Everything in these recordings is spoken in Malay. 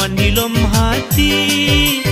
Manilam hati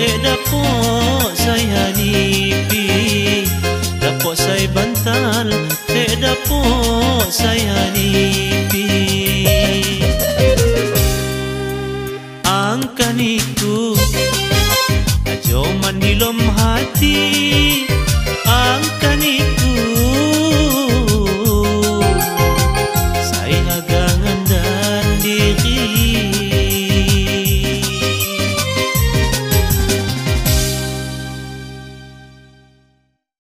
Eh dapok saya nipi. Dapok saya bantal Eh dapok saya nipi. Angkan itu Ajo mandi lom hati.